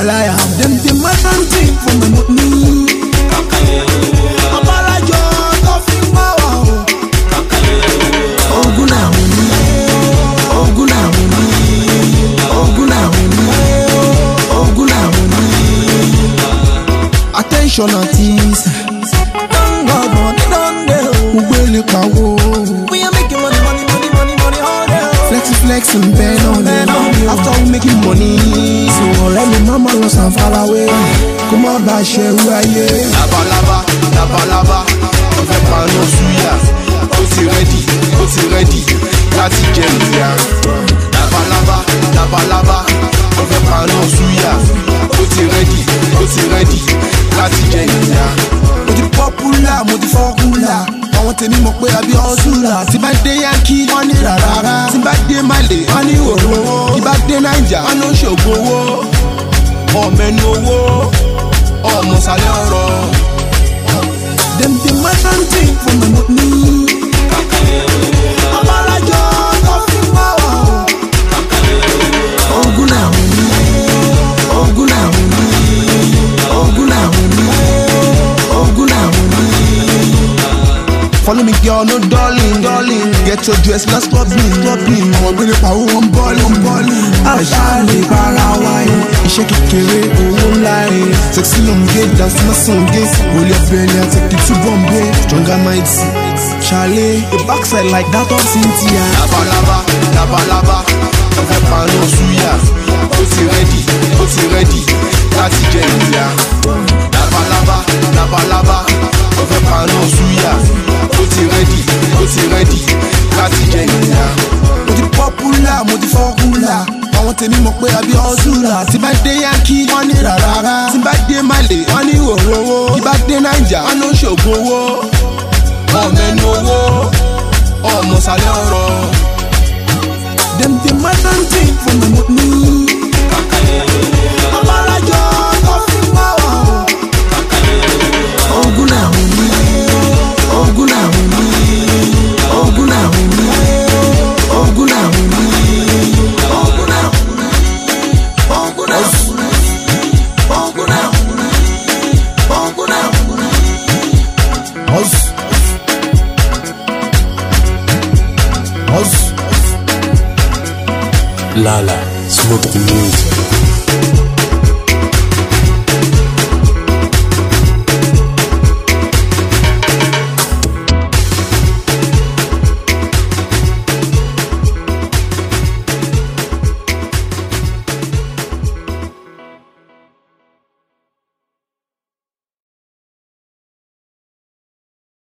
a liar. Them demand something from my money. Abalajo tó fi ń bọ̀ wá o. Ogun làwọn ní. Ogun làwọn ní. Attention artist. Don gbọ̀gbọ̀ ní Dundee o. Ugbẹ́lẹ̀ We are making money money money money money all day. Flexi flexing bẹ́ẹ̀ náà ni. After we making money san farawé kó má bàa ṣerú ayé. labalábá labalábá ó fẹ́ paná súyà ó ti rẹ́dì ó ti rẹ́dì láti jẹ ìyá. labalábá labalábá ó fẹ́ paná súyà ó ti rẹ́dì ó ti rẹ́dì láti jẹ ìyá. mo ti pọ́pùlà mo ti fọ́kùlà àwọn tèmi mọ̀ pé àbí ọ̀ṣúra tí bá dé yankí wọ́n ní rárá tí bá dé malè wọ́n ní òróró tí dé naija wọ́n ní òṣogbo owó ọmọ ẹni owó ọmọ sàlẹ̀ ọ̀rọ̀. dem dey match am thing for my money. kàkàlẹ̀ òye. Follow me, girl, no darling. darling. Get your dress, not struggling. struggling. Àwọn gbére pàwọ́ wọn bọ́ọ̀lì. i bọ́ọ̀lì. Àṣà lè bára wa yìí. Iṣẹ́ kékeré owó oh, rẹ̀. Sexy longe, dance masange. Olè bẹ̀rẹ̀ àti kìtù bọ̀m̀bẹ̀. Stronger minds. Charlie. a backside like that of Cynthia. Labalábá, labalábá, ẹ̀pà náà súyà, ó ti rẹ́dì. tèmi mọ̀ pé àbí ọ̀ṣúra tí bá dé Yankee wọ́n ní rárá tí bá dé Mali wọ́n ní òrò owó tí bá dé Naija wọ́n ní ṣògùn owó ọmọ ẹni owó ọmọ sàlẹ̀ ọ̀rọ̀ dem dey mad am thing for my money. Lala, smooth the music.